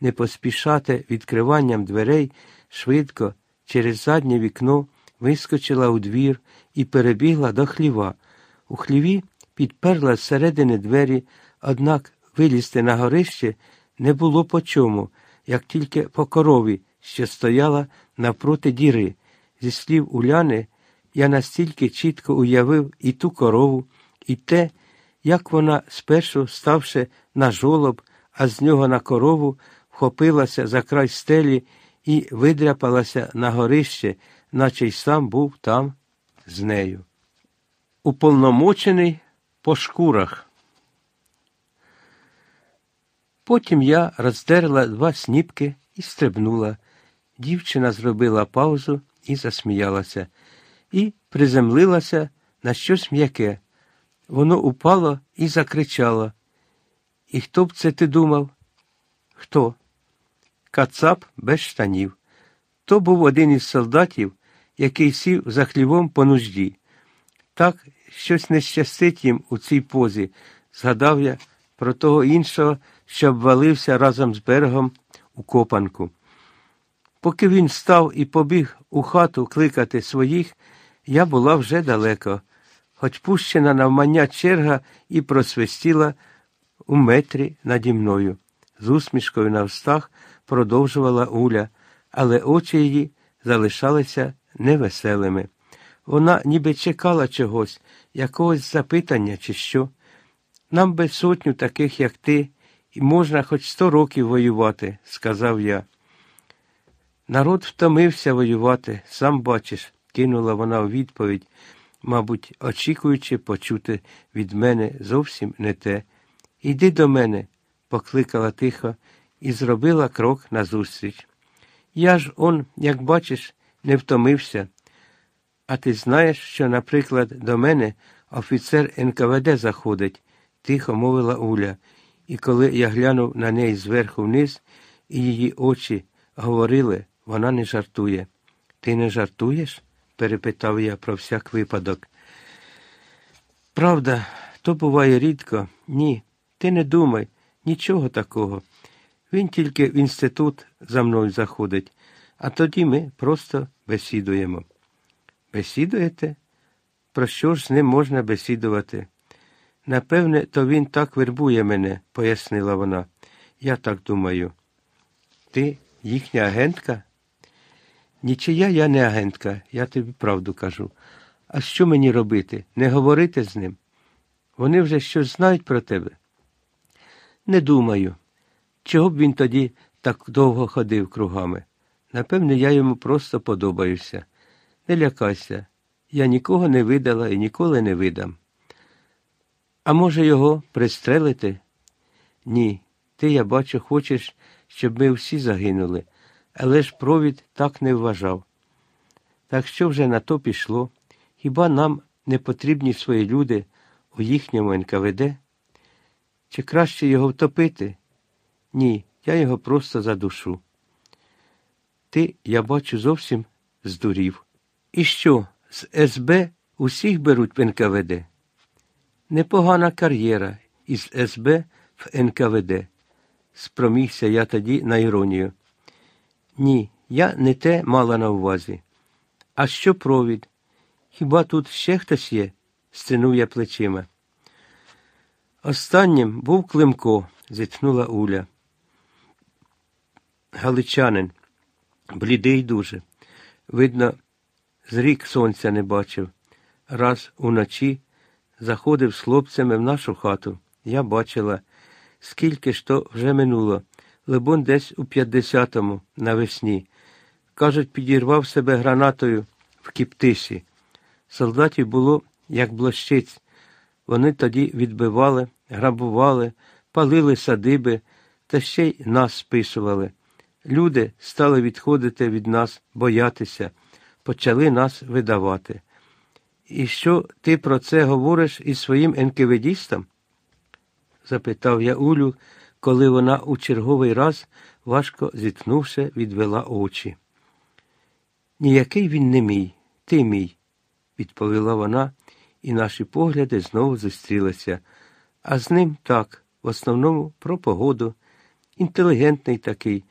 не поспішати відкриванням дверей, швидко через заднє вікно вискочила у двір і перебігла до хліва. У хліві підперла зсередини двері, однак вилізти на горище не було по чому, як тільки по корові, що стояла навпроти діри. Зі слів Уляни, я настільки чітко уявив і ту корову, і те, як вона, спершу ставши на жолоб, а з нього на корову, вхопилася за край стелі і видряпалася на горище, наче й сам був там з нею. Уповномочений по шкурах. Потім я роздерла два сніпки і стрибнула. Дівчина зробила паузу і засміялася, і приземлилася на щось м'яке. Воно упало і закричало. І хто б це ти думав? Хто? Кацап без штанів. То був один із солдатів, який сів за хлівом по нужді. Так щось не щастить їм у цій позі, згадав я про того іншого, що обвалився разом з берегом у копанку. Поки він став і побіг у хату кликати своїх, я була вже далеко, хоч пущена навмання черга і просвистіла у метрі наді мною. З усмішкою на встах продовжувала Уля, але очі її залишалися невеселими. Вона ніби чекала чогось, якогось запитання, чи що. Нам би сотню таких, як ти, і можна хоч сто років воювати, сказав я. Народ втомився воювати, сам бачиш, кинула вона у відповідь, мабуть, очікуючи почути від мене зовсім не те. Іди до мене, покликала тихо і зробила крок назустріч. Я ж он, як бачиш, не втомився. А ти знаєш, що, наприклад, до мене офіцер НКВД заходить, тихо мовила Уля, і коли я глянув на неї зверху вниз, і її очі говорили, вона не жартує. Ти не жартуєш? перепитав я про всяк випадок. Правда, то буває рідко. Ні. Ти не думай, нічого такого. Він тільки в інститут за мною заходить, а тоді ми просто бесідуємо. Бесідуєте? Про що ж з ним можна бесідувати? Напевне, то він так вербує мене, пояснила вона. Я так думаю. Ти їхня агентка? Нічия я не агентка, я тобі правду кажу. А що мені робити? Не говорити з ним? Вони вже щось знають про тебе. Не думаю. Чого б він тоді так довго ходив кругами? Напевне, я йому просто подобаюся. Не лякайся, я нікого не видала і ніколи не видам. А може, його пристрелити? Ні, ти, я бачу, хочеш, щоб ми всі загинули, але ж провід так не вважав. Так що вже на то пішло? Хіба нам не потрібні свої люди у їхньому НКВД? Чи краще його втопити? Ні, я його просто задушу. Ти, я бачу, зовсім здурів. І що, з СБ усіх беруть в НКВД? Непогана кар'єра із СБ в НКВД. Спромігся я тоді на іронію. Ні, я не те мала на увазі. А що провід? Хіба тут ще хтось є? стинув я плечима. Останнім був Климко, зітхнула Уля. Галичанин, блідий дуже. Видно, з рік сонця не бачив. Раз уночі заходив з хлопцями в нашу хату. Я бачила, скільки ж то вже минуло, либон десь у п'ятдесятому навесні. Кажуть, підірвав себе гранатою в Кіптиші. Солдатів було, як блощиць. Вони тоді відбивали, грабували, палили садиби та ще й нас списували. Люди стали відходити від нас, боятися, почали нас видавати. І що ти про це говориш із своїм енкеведістом? запитав я Улю, коли вона у черговий раз, важко зітхнувши, відвела очі. Ніякий він не мій, ти мій, відповіла вона, і наші погляди знову зустрілися. А з ним так, в основному про погоду, інтелігентний такий,